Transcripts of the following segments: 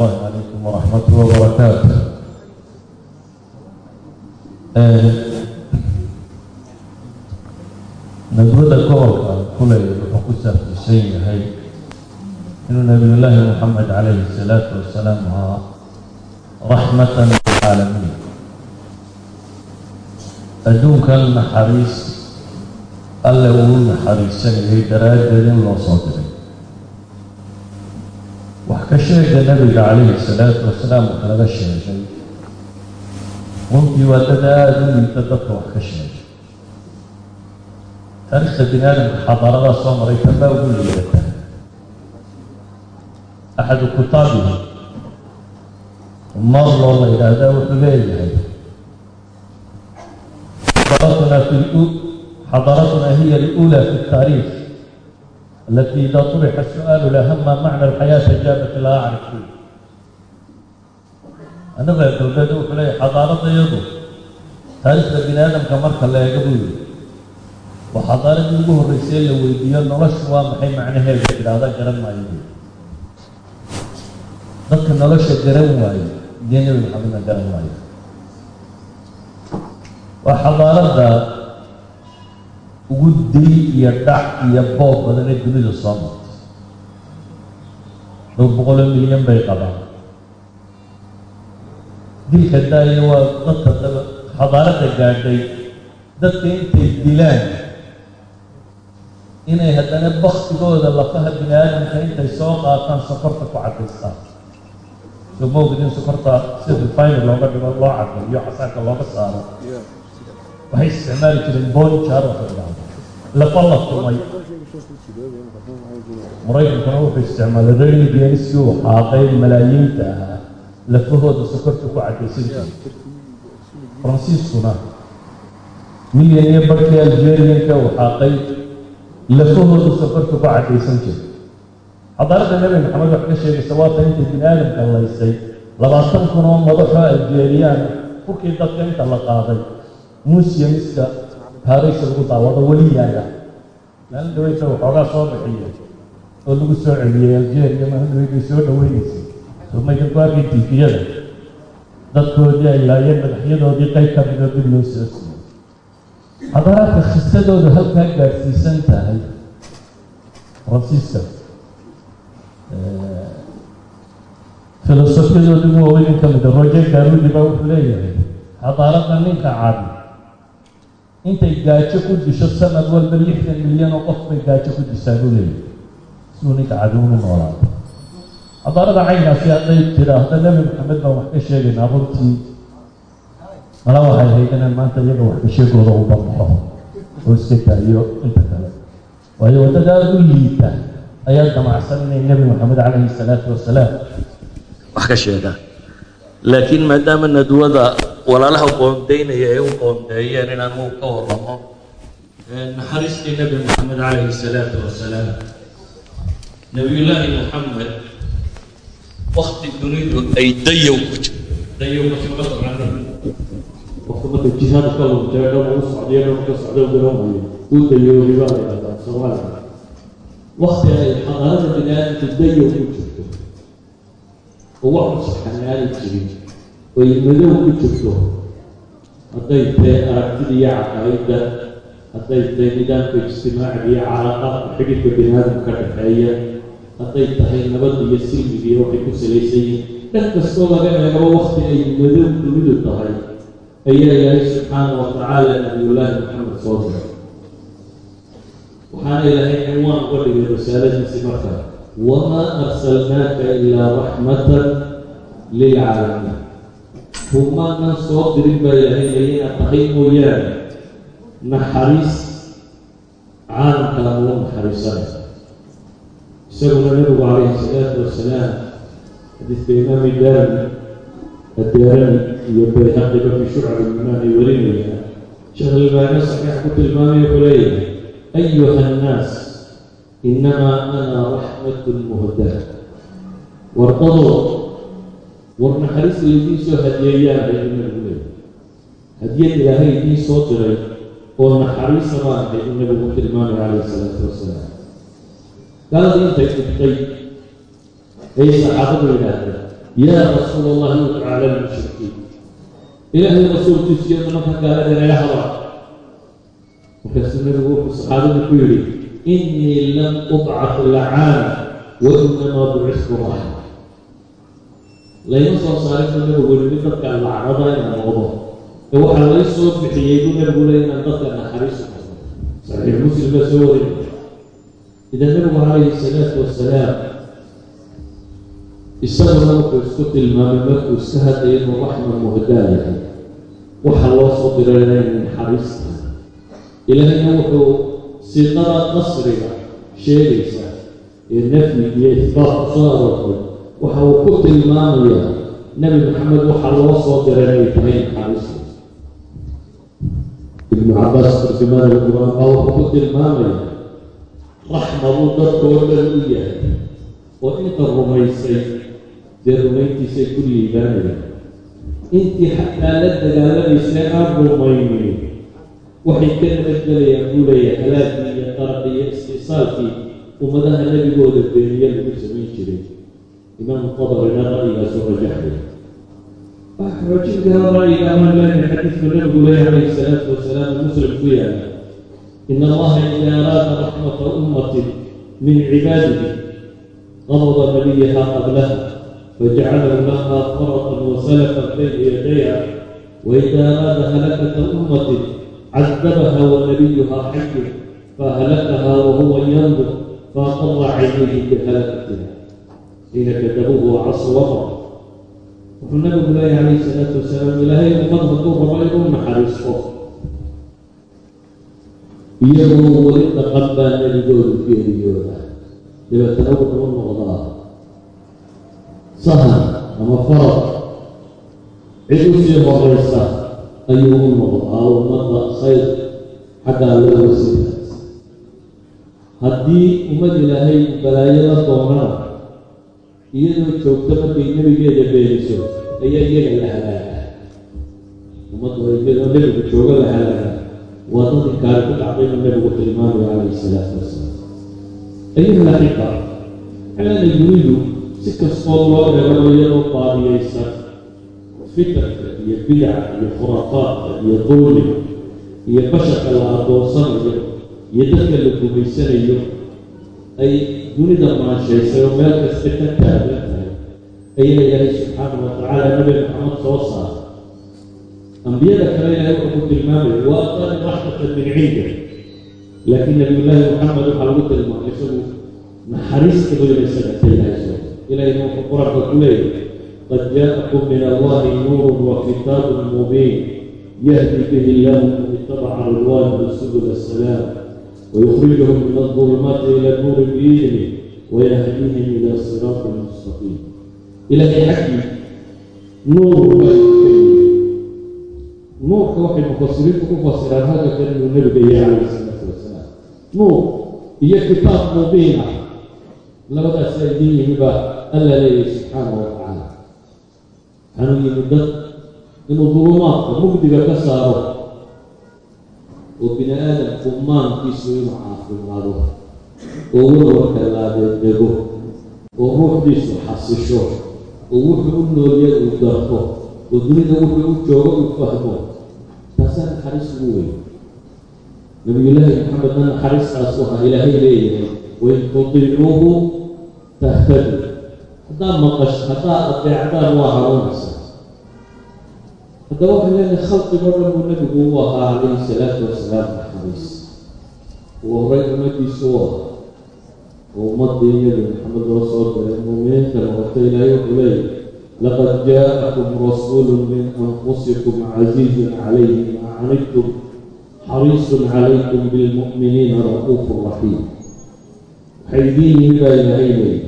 الله عليكم ورحمة الله وبركاته nadwada gobolka kuley wuxuu ku saabsiisan yahay inuu nabiyullaahi moxamed calayhi salaatu wasalaam ahaa raxmatan lilcaalamiin adduunkan naxariis alle uu naxariisanayay daraaddeed in loo soo diray wax ka sheega nabiga calayhi salaatu wasalaam wax laga sheegay runtii waa dad aada u liita dadka wax ka sheegay taarikhda bini aadamka xadaaradaa soo maray tanbaa ugu liidata axadu kutaabihi marloo la yidhaahdaa wuxuu leeyahay xadaratuna hiya alula fi اtaariikh طurixa su'aalu laha ma macna alxayaati ajaabat laa acrifu annaga dowladda wuxuu leeyahay xadaaradda iyadu taariikhda bini aadamka marka la eega buu yidhi waa xadaaradii ugu horreysay la weydiiyo noloshu waa maxay macnaheeda tidhaahda garan maayo buu dadka nolosha garan waayo dee nebi maxamedna garan waayo waa xadaaradda ugu dil iyo dhac iyo boob badan ee dunida soo martay dhowr boqoloo milyan bay qabaan. Dilka daayo waa dadka daba xadaaradda gaadhay dadka intay dilaan inay haddana baktigooda lafaha bini aadamka intay soo qaataan sokorta ku cadaystaan soo moogid in sokorta si refiner looga dhigo loo cadayo casaanka looga saaro waxay isticmaali jireen idhahda lafa la tumay maraykankuna wuxuu isticmaalay rayligianiskii uu xaaqay malaayiinta ahaa lafahooda sokorta ku cadaysan jiray faransiiskuna milyan iyo barkii algerianka uu xaaqay lafahooda sokorta ku cadaysan jiray xadaaradda nebi maxamed wax ka sheegaysa waata intay bini aadamka laysay labaatan kun oo madaxoo algeriyaan furkii dadka inta la qaaday museumska baaraysa lagu daawado weli yaalla maalin dhaweysa waxoogaa soo bixiya oo lagu soo celiyey algeria maalin soo dhaweynaysay somaydan ku arkay tifiyada dadkoodii ay laayeen madaxyadoodii qayb ka midoo dib loo soo siiyey. Xadaaraadka khisadoodu halkaa gaadhsiisan tahay faransiiska filosofiyadooda ugu waaweyn ka mida roger garudi baa wuxuu leeyahay xadaaradda ninka caabi intay gaajo ku disho sanad walba lixdan milyan oo qof bay gaajo ku dishaa buu leeyahay siduu ninka caabi unu noolaado xadaarada caynkaasi hadday tidhaahdo nebi maxamed baan wax ka sheegaynaa runtii mala waxay ahayd inaan maanta iyaga wax ka sheegooda u banbaxo oo iska daayo inta kale waayo waddada aada u liita ayaa damacsan inay nebi maxamed calayhi salaatu wasalaam wax ka sheegaan laakiin maadaama nadwada walaalaha qoondaynaya ay u qoondeeyeen inaan uu ka warramo naxariistii nebi maxamed calayhi salaatu wasalaam nebiyullaahi maxamed wakti dunidu ay dayow ku jirto dayowka sima taqaanin qofka marka jihaad ka lumtay dhan uu socday dhan ka socdo garanayo uu dayoobay baa la yidhahdaa soomaaliya wakti ay xadaarada bini aadamku dayow ku jirto. Oo wax musaxanaani jirin oy madow ku jirto hadday tahay aragtida iyo caqaa'idda hadday tahay nidaamka ijtimaaciga iyo calaaqaadka xidhidka bini aadamka ka dhexeeya hadday tahay nabadda iyo silmigiiyo waxay ku salaysan yihiin dhan kastoo laga eego wakti ay madow dunidu tahay ayaa ilaahay subxaana wa tacaala nabiyullaahi maxamed soo diray waxaana ilaahay cinwaan uga dhigay risaaladiisii marka wamaa arsalnaaka ilaa raxmatan lilcaalamiin kumaanan soo dirin baa ilaahay layina tahay mooyaane naxariis caalamkaan ugu naxariisanaysa isaguna nabigu calayhi salaatu wasalaam xadiidka imaami daarmi addaarani iyo bayhaqiba fi shucab imaan ay warinayaan. Sheekh albaani saxiix ku tilmaamay wuxuu leeyahay ayuha annaas inamaa ana raxmatun muhdaa wardadoo war naxariis laydiin soo hadiyeeyaan bay nabigu leeyahay hadiyad ilaahay idiin soo diray oo naxariisa baan ahay uu nabigu tilmaamay calayhi salaatu wasalaam. Gaaladii intay dhibtay ayay saxaabadu yidhaahdeen yaa rasuul allahi udca cala lmushrikiin ilaahay rasuulkiisiyo nimanka gaalada naga hadla markaasuu nabigu wuxuu saxaabada ku yidhi innii lam ubcaf lacaana wa inamaa bucistu raxma layma soo saarin buu nabigu yidhi mid dadka lacnada inaan noqdo ee waxaa lay soo bixiyey leey inaan dadka naxariisu noqdo saxiix muslim baa soo warinaya idan nabigu calayhi salaatu wasalaam isaguna wuxuu isku tilmaamay markuu iska hadlaya inuu raxma muhdaa yahay waxaa loo soo dirayna inay naxariis tahay ilaahayna wuxuu siiqada nasriga sheegaysa ee nafyi iyo isbaat ku aroortay waxa uu ku tilmaamayaa nebi maxamed waxaa loo soo diray inay tahay naxariista ibnu cabaas tarjumaan alquraan baa wuxuu ku tilmaamaya raxma buu dadka oo dhan u yahay oo inta rumaysay dee rumayntiisay ku liibaanayaan intii xataa la dagaalamaysay aan rumaynin waxay ka nabadgelayaan buu halaagii iyo qaraqii iyo istisaalkii ummadaha nebigooda beeniye lagu samayn jiray imaamu qadarina ra'yigaasu rajaxay waxaa xoojin kara ra'yiga amaan leenahay xadiidku nabigu leeyahay calayhi salaatu wasalaam muslim ku yaala in allaha ida araada raxmata ummatin min cibaadihi qabada nabiyaha qablaha فجعله لها فرطا وسلفا بين يديها وإذا أراد هلكة أمة عذبها ونبيها حي فهلكها وهو ينظر فأقر عينيه بهلكتها حين كتبوه وعصوا والنبي الله عليه الصلاة والسلام إلهي أمد هدوه ربعي أم حريصه يروا ولد قبا نبيون في ريونا لما تنوض من الله sahan ama farad cid u sii horeysa ayuu u noqdaa ummadda khayr xagga alla wasiirkaas haddii ummad ilaahay balaayo la doonana iyadoo joogta markay nebigeeda beeniso ayaa iyaga la halaagaa ummadda nebigu jooga la halaagaa waa dad inkaari ku dhacdaynu nebigu tilmaamaya calayhi salaatu wasalaam ayuha laxiqa xalana yuriidu si kastoo loo eego iyadoo baadiyeysan fitanka iyo bidaca iyo khuraafaadka iyo dulmiga iyo basharka la adoonsanayo iyo dadka la gumaysanayo ay dunida maanshaysay oo meel kasta ka taagan tahay ayaa ilaahay subxaana wa tacaala nabi maxamed soo saaray ambiyada kale ilaahay wuxuu ku tilmaamaya waa aqani raxmatan min cinda laakiin nabiyullaahi maxamed waxaa lagu tilmaamay isagu naxariista weyna isaga ka ilaahay soo إلى أن القرآن كله قد جاءكم من الله نور وكتاب مبين يهدي به الله من اتبع رضوانه سبل السلام ويخرجهم من الظلمات إلى النور بإذنه ويهديهم إلى الصراط المستقيم إلى حكي نور. nuurka waxay mufasiriintu ku fasiraan hadalkan inuu nabiga yahay calayhi salaatu wasalaam nuur iyo kitaab mubiin ah labadaas aydin yimi baa alla leeyahay subxaana wa tacaala waxaanu yimi dad inuu dulumaadka mugdiga ka saaro oo bini aadamku maankiisu inuu caafimaado oo warwarka laadeedego oo ruuxdiisu xasisho. Oo wuxuu u noolya uu garto oo dunida wuxuu u joogo uu fahmo. Taasaa naxariis ugu weyn. Nabiyullaahi maxamedna naxariistaas waxaa ilaahay leeyahay wain tutiicuuhu tahtadu. Haddaad maqash haddaad adeecdaan waa hanuunaysa haddaba waxay leedahay khalqigoo dhan buu nebigu u ahaa calayhi salaatu wasalaam naxariis uu horay ummadiisu u ahaa oo ummadii nebi maxamed loo soo diray muuminiinta noqota ilaahay wuxuu leeyahy laqad jaa'akum rasuulu min anfusikum casiizun calayhi ma canidtum xariisun calaykum bilmu'miniina ra'uufu raxiim waxay idiin baa ilaahay leeyahy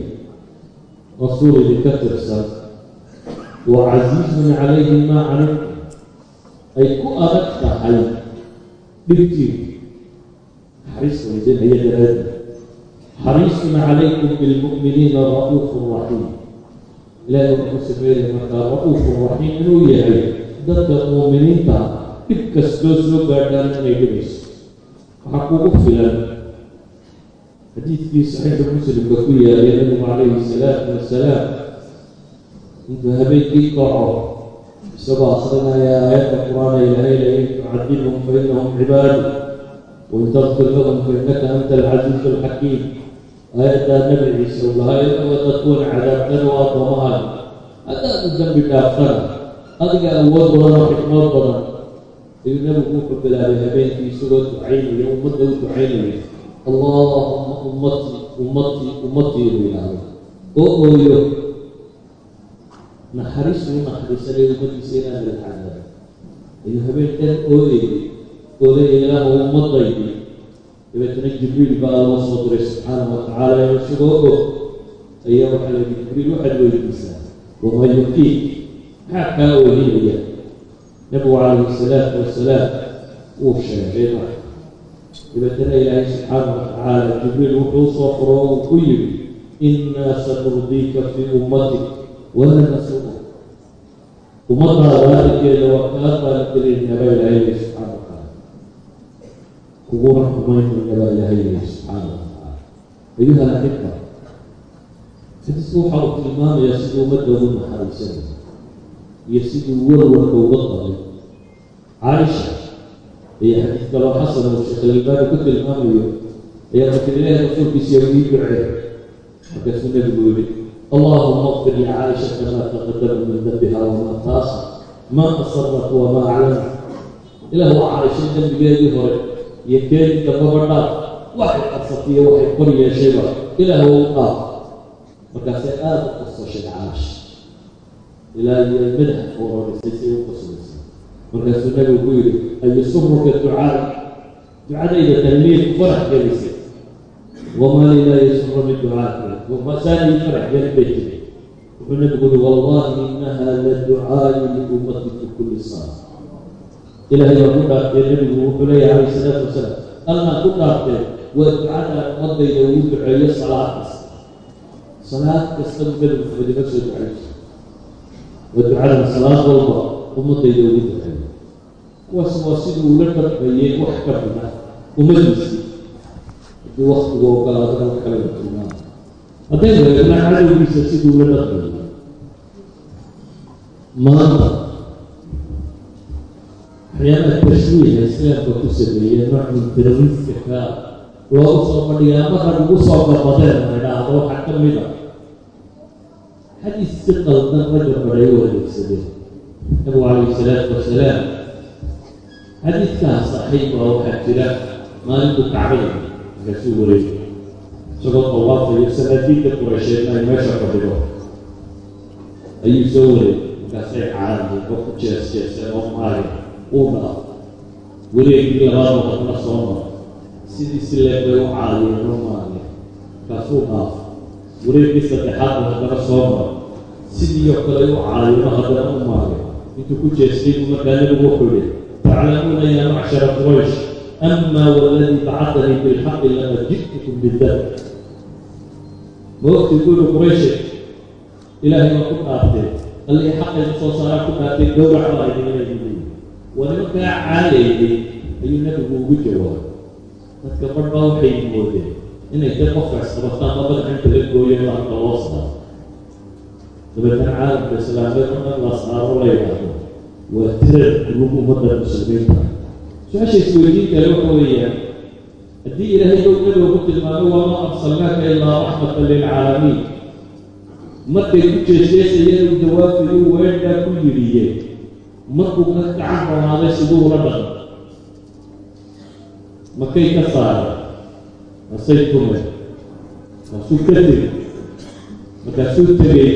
rasuul idinka tirsan wa casiizun calayhi maa canidtum ay ku adag tahay dhibtiidu naxariis weydinaya daraadi xariisun calaykum bilmu'miniina ra'uufu raxiim ilaahay wuxuu sameynaya markaa ra'uufu raxiim inuu yahay dadka muuminiinta dhib kastoo soo gaadhaan inay dhibayso. Waxaa kugu filan xadiidkii saxiixa muslimka ku yaalay nabigu calayhi salaatu wasalaam intuu habeenkii kaco isagoo akrinaya aayadda qur'aan ilahay la in tucadibhum fa inahum cibaadu wain taqfir lahum fa innaka anta alcasiizu alxakiim aayaddaa nabi ciise uu lahaa inaga dadkuwana cadaabtana waa addoomahaada haddaad u dambi dhaaftana adiga awood badan oo xikmood badan ayuu nabigu wuxuu bilaabay habeenkii isagoo ducaynaya ummadda u ducaynaya allahuma ummatii ummatii ummatii buu yidhaahda oo ooyo naxariisu u naxariisanay ummadiisa inaan cadaabo ayuu habeen dhan ooyayay oolaya ilaahu ummadaydi dabeetana jibriil baa loo soo diray subxaanahu watacaala inuu isagoo og ayaa waxaa la yihi jibriil waxaad weydiisaa wamaa yukiik maxaa kaa oohinaya nabigu calayhi salaatu wasalaam wuu sheegay marka dabeetana ilaahay subxaanahu watacaala jibriil wuxuu u soo furo uu ku yidhi innaa sanurdiika fii ummatik wala nasuuq ummadaada arrinkeeda waa kaa qaaligelinaa baa ilaahay lehi subxaana watacaala kuguna xumaynayna baa ilaahay lehi subxaana watacaala ayuha laxiba xadiisku waxa uu tilmaamayaa siduu ummadda ugu naxariisanaya iyo siduu walwalka uga qabay caaisha iyo xadiis kaloo xasan uu sheekh alalbaani ku tilmaamayo ayaa ilaahay rasuulkiisa ii ducee markaasuu nabigu yihi qfir licaaishata maa taqadama min dambiha wamaa taasa maa asarat wamaa aclana ilah waa caaisha dembigeedii hore iyo keedii dambaba dhaaf waxay qarsatiyo waxay kor yeeshayba ilaah u dhaaf markaasay aada u qasashay caaisha ilaa iyo madaxa urorisay si u qasbaysay markaasuu nabigu ku yidhi ayusuruka ducaa ducadayda talmiid farax gelisay wamaa li laa yasuru min ducaaka bay tiri wuxuu nabigu yihi wallahi inaha la ducaayi liummati fi kulli saa ilaahay baa ku dhaartee nabigu wuxuu leeyahy calayh salaatu wasalaam allaan ku dhaartee waa ducada ummadayda ugu duceeyo salaad kasta salaad kasta buu nabi maxamed ima soo ducayso waa ducadan salaad walba ummadayda ugu duceeyo kuwaas waa siduu ula dhaqmayey wax ka bina tilmaama haddaynu eegna cadowgiisa siduu ula dhaqmayey maanta waxyaalaha tashwiiha islaamka ku sameeyey nooc min teroriska ka loogu soo fadhiyaa marka ugu soo gabadeen la idhaahdo waxaa ka mid a xadiis si qaldan ragga badhay u adeegsadeen nabigu calayhi salaatu wasalaam xadiidkaa saxiix baa waxaa jira maalintu kacbada markaasuu wareegay sallallahu alayh wasalam diinta quraysheedna ay meesha ka dhigo ayuu soo wareeg markaasay caalamin qofku jees jeeseen oo maayo uuna ah wareegii labaad wadadna soo maro sidiisi leen bay u caadiyeen oo maayo kaasuu dhaaf wareegii saddexaad wadadana soo maro sidii oo kale u caadiyeno haddana u maayo intuu ku jeestay buu markaa nabigu wuxuu yihi macshara quraysh أما والذي بعثني بالحق لما جئتكم بالدم وقت يقول قريش إلهي ما كنت أعطيت قال لي حق المصاصرة كنت أعطيت دور على أيدي ولما كان عالي أي النبي هو وجهه تذكر وحي موته إن يتوقع سبطان ما بدأ أنت للقوية الله تواصل لما كان عالم بسلام بينهم الله صار ولا يعلم waa tirar lagu ummadda muslimiinta su'aasha isweydiin kale waxa weeyaan haddii ilaahay dowladoo ku tilmaamay waama arsalnaaka ilaa raxmatan lilcaalamiin. Markay ku jeesjeesayeen uu jawaabtigu weedhaa ku yidhiyeen markuu ka gacan roonaaday siduu ula dhaqan makay ka saareen? Masay tumeen maasuu ka tegey? Markaasuu tegey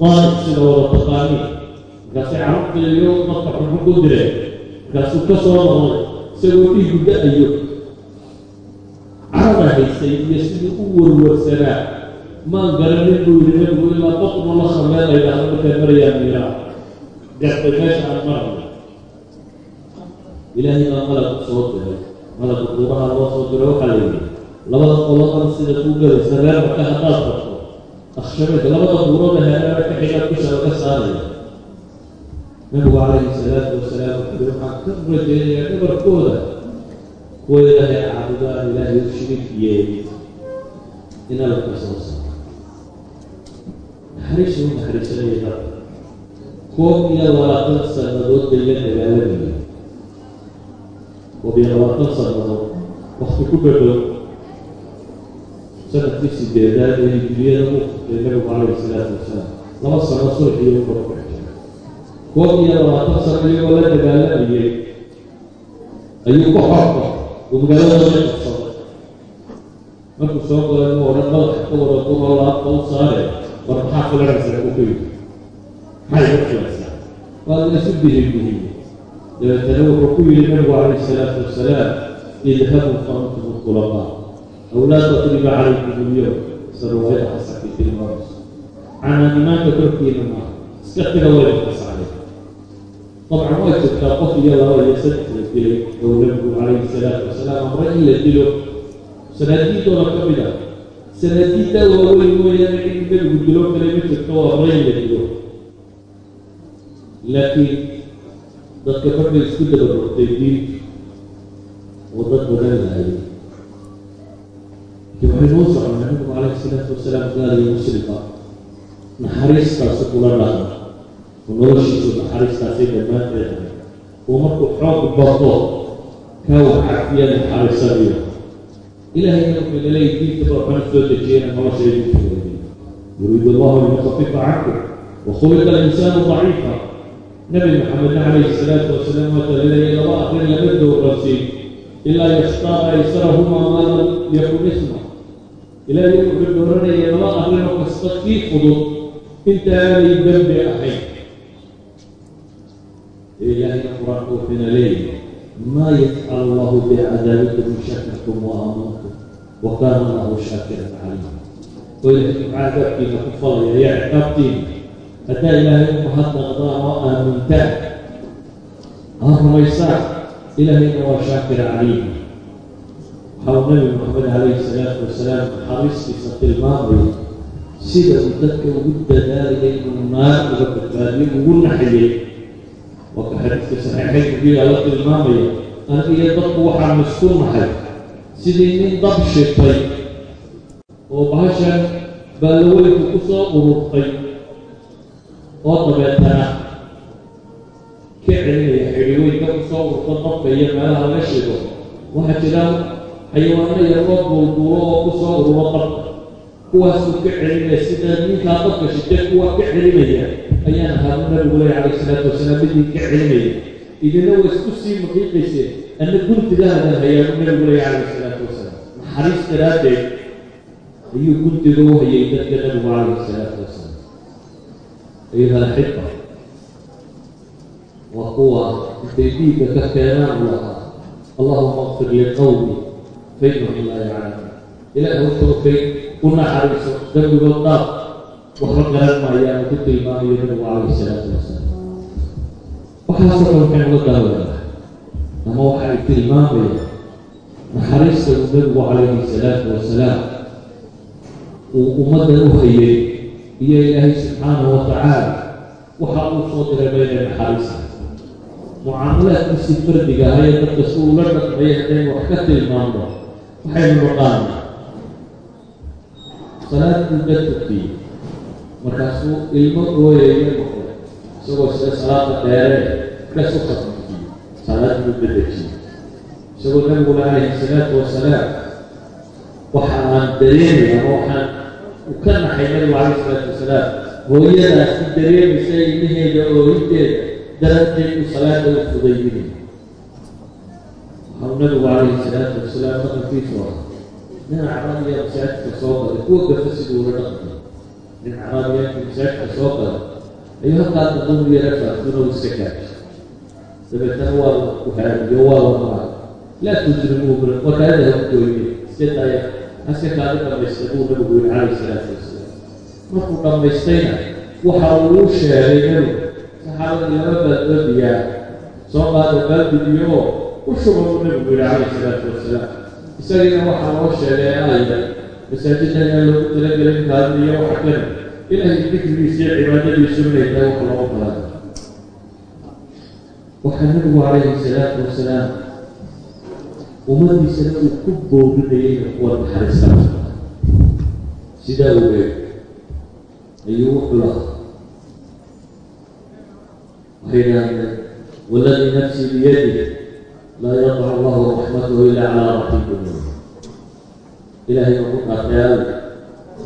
qaanib sida wada taqaaniin. Markaasay carabtaiyo dadka xunxun ku direen markaasuu ka soo noqday isagoo dhiigu da'ayo caraba haysay iyo sidii u warwarsanaa maan garanin buu yihi nabigu ilaa batnu la ay dhahdo markay marayaan miiraa gartay meesha aan maraya ilaahay baa malagu soo diray malaga duuraha loo soo diray waxaa la yidhi labada qolodan sida kuu galaysa reer marka haddaad barto akhshabeed labada buurooda heereera ka xigaa kusha laga saaraya nabigu calayhi salaatu wasalaam wuxuu waxaan ka rajeynayaa dhabarkooda kuwa ilaahay caabudaan ilaahay u shirig yeeli ina la ka soo saaro naxariisu u naxariisanaya dadka koob iyo labaatan sannadood bay la dagaalamayeen koob iyo labaatan sannadood wakti ku dhadhow sannadkii sideedaad ee hijiriyada u furtay nabigu calayhi salaatu wasalaam laba sano sulxiyo u baxjay koob iyo labaatan sano iyagoo la dagaalamayay ayuu ku xorka uu magaalada la qabsaday markuu soo galay mu odhan madaxa ka wada duroo laabta u saare war maxaa filanaysaa uu ka yidhi maxay ka filaysaa waa isu bihibihiyey dabeetana wuxuu ku yidhi nabigu calayhi salaatu wasalaam idhabuu faantum ulaqaa aw laa tadriba calaykum ilyowm sida riwaayada xasanki tilmaamayso canaanimaanka korkiina maaha iska tira wayna kasacday dabcan way jirtaa qof iyo laba iyo saddex la dilay ou nabigu calayhi salaatu wasalaam amre in la dilo sanaadiidooda ka mid ah sanaadiidda waaweyn mooyaane in nabigu dilo kale ma jirto oo amre in la dilo laakiin dadka markay isku daba rogtay diintu oo dad badan laayay waxaynu u soconnay nabigu calayhi salaatu wasalaam gaaliyo muslimka naxariistaasi kula dhaqma oo noloshiisu naxariistaasay dhammaanteed. Ahay oo markuu xoog bato kaa wax cafiya naxariisanayo ilahayna wuxuu laleeyahy diinta waxaan soo dejiyena nolosha idinku weydiy yuriidu allahu liyukafifa cankum wakhuliqa alinsaanu daciifa. Nabi maxamedna calayhi salaatu wasalaam waata laleeyahy laba akrin lama dowransiin ilaa yashtaara aysarahumaa maa yakun isma. Ilaahay wuxuu dooranaya laba arrin oo kasta kii fudud intaanay dembi ahayn ilaahayna qur'aanku wuxuuna leeyahay maa yafcal allahu bicadaabikum in shakartum wa aamantum wa kaana allahu shaakiran calima oo ilahay cadaabkiina ku falaya yaa ciqaabtiina haddaa ilaahay u mahadnaqdaan oo aamintaan aa rumaysaan ilaahayna waa shaakira caliima waxau nabi maxamed calayhi salaatu wasalaam naxariistiisa tilmaamaya sida uu dadka ugu dadaalaya inuu naar uga badbaadiyo ugu xadiiska saxiixaynka biyaa la tilmaamaya aniga dadku waxaan isku nahay sidii nin dab shitay oo bahashan baallaweynku ku soo ururtay oo dabeetana ka celinaya xidhiweynka ku soo ururta dabka iyo meelaha laga shido waxaa jira xayawaano yaroo duulduulo oo ku soo ururo dabka kuwaasuu ka celinaya sida ninkaa dabka shitay kuwa ka celinaya ayaan ahaadu nabigu leeya calayh salaatu wasalaam midii ka celinaya idina waa isku sii maqiiqayseen anna guntigahadan hayaanu nabigu leeya calayh salaatu wasalaam naxariis daraaddeed ayuu guntiga u hayay dadka nabigu calayhi salaatu wasalaam ayuha alxiba waa kuwa intay dhiigga ka keenaan u lahaa allahuma qfir liqawmi fainahum laa yaclamuun ilaah hortookay u naxariiso dembigood dhaaf waxba garan maayaanu ku tilmaamayo nabigu calayhi salaatu wasalaam waxaasoo kale waxay uga dalaweynaa ama waxay tilmaamayaan naxariista uu nabigu calayhi salaatu wasalaam uu ummaddan u hayay iyo ilaahay subxaanahu watacaala waxa uu soo diray bayna naxariista. Mucaamalaadkiisii fardiga ahayee dadka si uula dhaqmaya haddaynu wax ka tilmaamno waxaynu naqaana salaadkuu ka tukiyey markaasuu ilmo ooyaya isagoo sida salaada dheeree kas u khadmiyey salaadkuu ka dejiyey isagoo nabiguna calayhi salaatu wasalaam waxa aan dareemay ama waxaan u ka naxay nabigu calayhi salaatu wasalaam hooyadaas ku dareemaysa ilmaheeda ooyinteeda dararteed uu salaada u fudaydinay waxau nabigu calayhi salaatu wasalaam dhaqankiisu ah nin acraabiya masaajidka soo galay kuwa gafa siduu ula masaajidka soo galay ayuu halkaa daqumu yara faafuna u iska kaajay dabeetana waa la kuhaadiyo waa la maray laa tujrimuu wakaada ha gooye iska daya haska kaadi dhamaystay buu nabigu yiri calayhi salaatu wasalaam. Markuu dhammaystayna waxa uu sheegay nabigu saxaabadii laba baaldoodiyaa soo qaada baaldigiyo u shuba buu nabigu yihi calayhi salaatu wasalaam. Isagiina waxaa loo sheegay aayda masaajiddan aan loogu talagelin kaadin iyo waxa kale ilaahay dikrigiisa iyo cibaadadiisu inay tahay wax loogu talaa waxaa nabigu calayhi salaatu wasalaam ummadiisana uu ku boorinayay inay kuwa naxariistaan sidaa ogeed ayuu wuxuu lahaa waxay yidhahdeen waladii nafsii biyadi laa yadacu allahu raxmatahu ila calaa raqiibin ilaahay ma ku dhaartay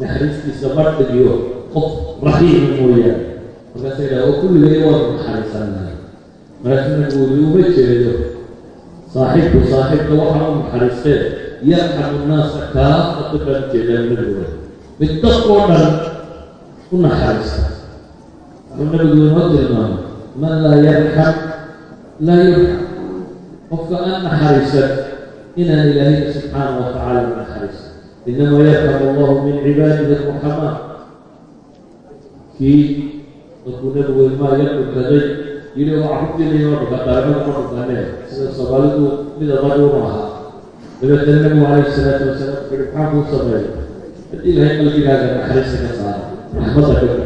naxariistiisa ma dhigiyo qof raxiima mooyaane. Markaasa yidhaha oo kulligay waan naxariisanahay markaasuu nabigu wuli uma jeedo saaxibku saaxibka waxaa u naxariistee yarxamu nnaasa kaafata baan jeedaa nabigu mid dadkoo dhan u naxariista. Wuxuu nabigu inoo tilmaamay man laa yarxam laa yurxam qofka aan naxariisan inaan ilaahayna subxaana wa u naxariisan inama yarxam allahu min cibaadihi ruxamaa kii markuu nabigu ilmaa yadhunkaday yidhi waa xubdiinayoo dhuka qaramada ma dhukanee sida soomaalidu mid adag uma aha dabeetana nabigu calayhi salaatu wasalaam wuxuu yihi maxaa kuu sameeya haddii ilahay qalbigaaga naxariista ka saara raxmadda ka buxa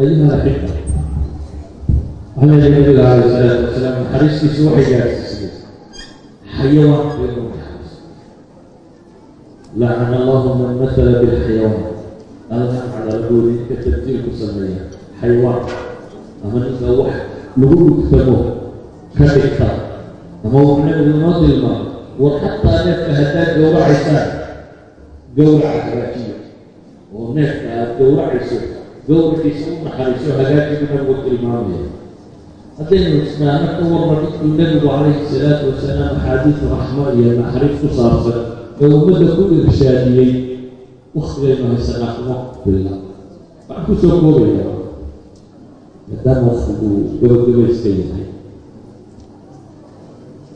ayuha axibba waxaa leeyahay nabiga calayhi salaatu wasalaam naxariistiisu waxay gaarsiisay. Xayawaanka inuu naxariisto lacana allahu man matala bilxayawaan alla cadalagoodi ninka tabdiil ku sameeya xayawaanka ama ninka wax lagu dhugtamo ka dhigta ama wuxuu nabigu inoo tilmaamay war xataa neefka haddaad gowracaysaan gowraca hagaajiya oo neefka aada gowracayso gowraciisa u naxariiso hagaajigu nabigu tilmaamaya haddaynu isnaano ka warma ninkuu nabigu calayhi salaatu wasalaam axaadiis raxmo iyo naxariis ku saabsan ee ummadda ku irshaadiyey waktigaynu haysanaa kuma billa waxaan ku soo koobaya maadaama waktigu gabagabayska yahay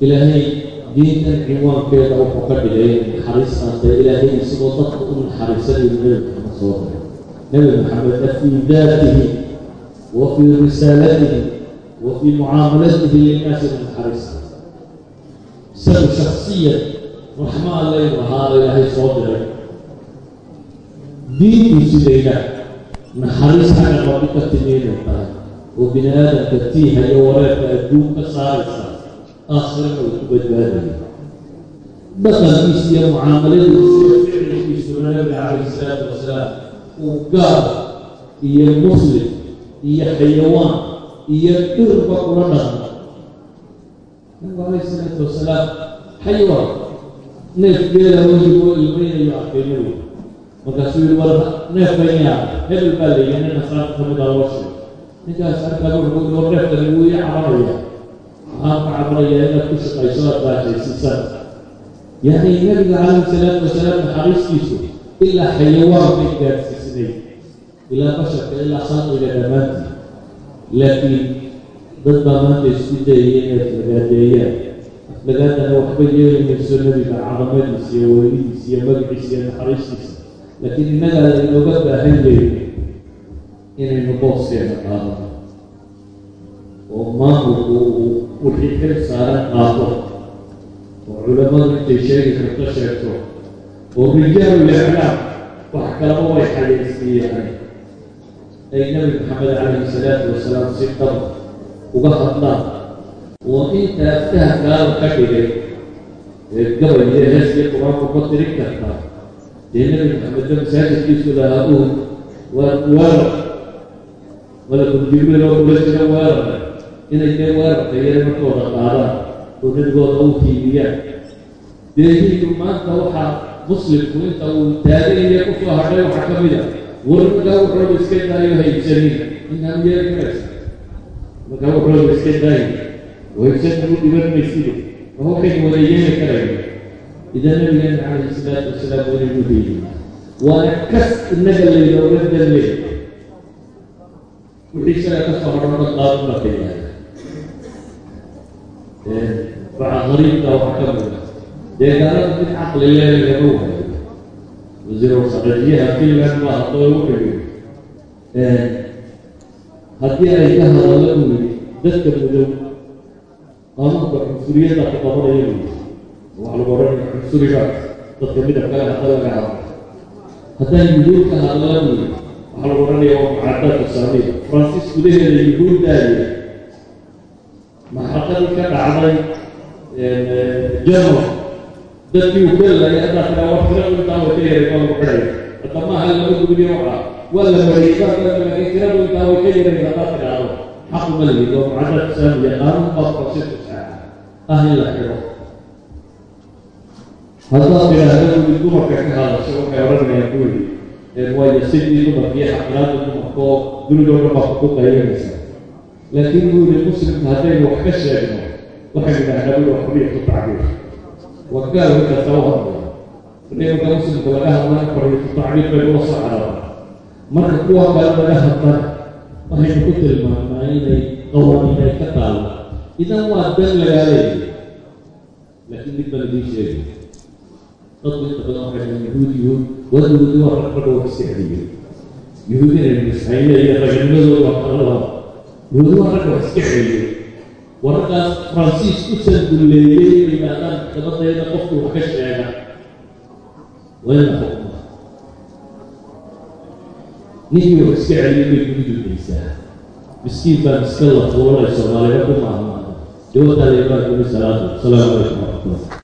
ilaahay diintan ciwaankeeda wuxuu ka dhigay naxariistaanta ilaahay isagoo dadka u naxariisanayo nebi maxamed soo diray nebi maxamedna fii daatihi wa fii risaalatihi wa fii mucaamalatihi linnaasi naxariista isagu shaksiyan raxma allaynu ahaana ilaahay soo diray diintuu sidayna naxariis xagga rabbi ka timiinay tahay oo bini aadamka tiiha iyo wareerka adduun ka saaraysa aakhirana uu ku badbaadaya dhaqankiisa iyo mucaamaladiisa iyo ficilkiisuna nabiga calayhi salaatu wasalaam uu gaar iyo muslim iyo xayawaan iyo dhirba kula dhaqma nabigu calayhi salaatu wasalaam xayawaan neefgeeda wejigoo ilmaynayo arkay nabigu markaasuu yihi war neefkanya hebel baa layidhi nin nasaarka ka mid a loo ninkaas arkaa wuxuu war neefkani wuu ii cabanaya waxaan ka cabanayaa inaad ku shaqayso aad baashaysiisaan yacni nabiga calayhi salaatu wasalaam naxariistiisu ilaa xayawaan bay gaadsiisnay ilaa basharka ilaa khalqiga dhammaantii laakiin dad baa maanta isku dayaya inay aflagaadeeyaan aflagaadana waxba yeeli mayso nebiga cadamadiisa iyo weynidiisa iyo magaciisa iyo naxariistiisa laakiin innagaa laynooga baahan yahay inaynu booskeena qaadano oo maamulku uu wixii xil saaran qaado. Oo culammadu intay sheegi karto sheegto. Oo rijaalu liclaam wax kalaba way xayaysiiyaan ay nebi maxamed calayhi salaatu wasalaam si dhab uga hadlaan. Oo inta aftaha gaala ka dhigay ee gabay iyo heeskii qur'aanku ka tirin karta dee nebi maxamedba masaajidkiisu lahaa uhud waa weerar malakul jibriil oo kula jira weerara inay dee weerarka iyada markooda qaadaan oo nebigooda u tiibiyaan dee diinku maanta waxaa muslimku inta uu taagaiyo ku soo hadhay waxaa ka mid a warmarkaa wuxooda iska daayo haybsanin inaan yeeli karaysa markaa wuxooda iska daayo oo haybsanin u dhiban mayside oo waxaynu wada yeeli karayno idan nabigeena calayhi salaatu wasalaam waynaynu leeyihiin waana kas innaga laynooga danley wixii isaga ka soo hadhona qaadu marka yahay baca qariibka waxaa ka mid a dee gaalada mid caqli leelagama waayo wasiir saqajiyaha finland baa hadoo wuxuu yidhi haddii ay ka hadalla u yidhi dadka mudow qaanuunka cunsuriyadda ku qabanaya u yidhi waxa lagu odhanaya cunsuriga dadka midabkale hadda laga hadlo haddaan yuhuud ka hadlaa u yidhi waxaa lagu odhanaya waa mucaadada islaamiya faransiis gudaheeda yuhuud daaya maxaqadii ka dhacday jermal dadkii uu gelaya haddaa tiraa war tira intaa way ka yaray waa lagu xidhaya hadda maaha lama gudbiyo waxa waa la maraysaa tiradu intaa way ka yarayn haddaad tidhaahdo xaqu ma lihid oo mucadad saamiya qaanuun qofka si tusaaca ah in la xiro haddaad tidhaahdo weli dumarka ka hadasho waxay odhanayaan weli waayo sidii dumarkii xaqiraada dumarka oo dunidooda baa ku qaybanaysa laakiin yidhi muslimka haddaynu wax ka sheegno waxay yidhaahdaan waa xoriyatu tacbiir waa gaal winkasta u hadlaya nimanka muslimka laga hadlana xoriyatu tacbiir bay ula soo cararaan marka kuwa kale laga hadlana waxaynu ku tilmaamnaa inay qawaaniin ay ka taalo idan waa dan lagaa leeyahay laakiin mid baan idiin sheegay dadku inta badan waxay dhahaan yahuud yahuud waa yahuudi waa rag ragga wax iska celiyo yahuud inay misxayne iyo raganimadooda waa kala laba yahuudi waa ragga wax iska celiyo waa raggaas faransiis u sandulleeyey inay yidhaahdaan dabadayda qofku wax ka sheega xukma ninkii wax iska celiyay bay dunidu daysaa miskiin baan iska la fuulanay soomaaliyada ku maahmaada dawadaada ibaa guri salaatu asalaamu calaykum waraxmatullah